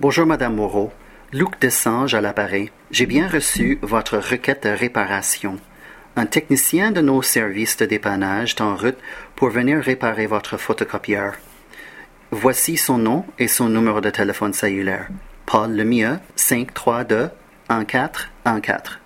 Bonjour, Madame Moreau. Luc Desange à l'appareil. J'ai bien reçu votre requête de réparation. Un technicien de nos services de dépannage est en route pour venir réparer votre photocopieur. Voici son nom et son numéro de téléphone cellulaire. Paul Lemieux, 532 1414.